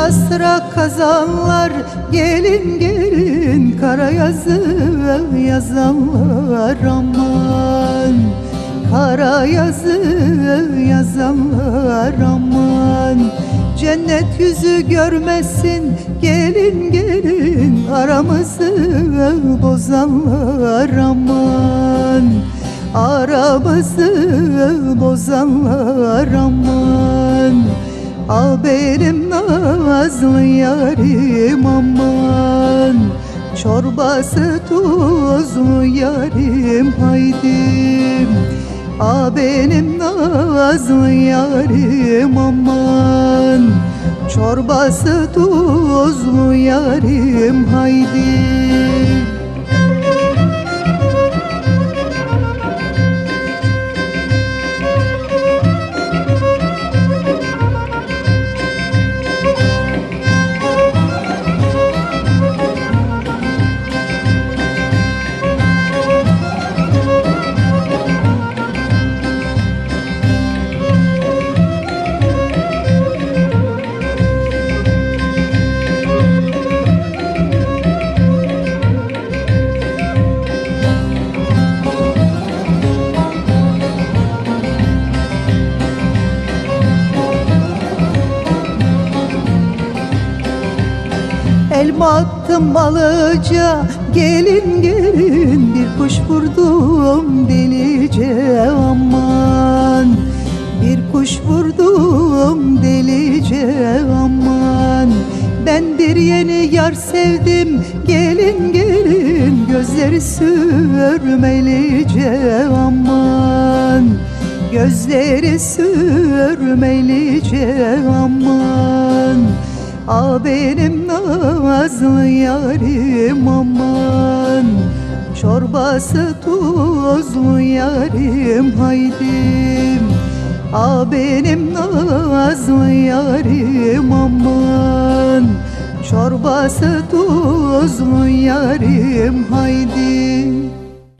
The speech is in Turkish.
Sıra sıra kazanlar gelin gelin Kara yazı yazanlar aman. Kara yazı yazanlar aman. Cennet yüzü görmesin gelin gelin Aramızı bozanlar aman. Aramızı bozanlar aman Al benim nazlı yarim aman. Çorbası tuzlu yarim haydi. A benim nazlı yarim aman. Çorbası tuzlu yarim haydi Elma attım balıca gelin gelin Bir kuş vurdum delice aman. Bir kuş vurdum delice aman. Ben bir yeni yar sevdim gelin gelin Gözleri sürmelice aman. Gözleri sürmelice aman A benim nazlı yarim aman. Çorbası tuzlu yarim haydi. A benim nazlı yarim aman. Çorbası tuzlu yarim haydi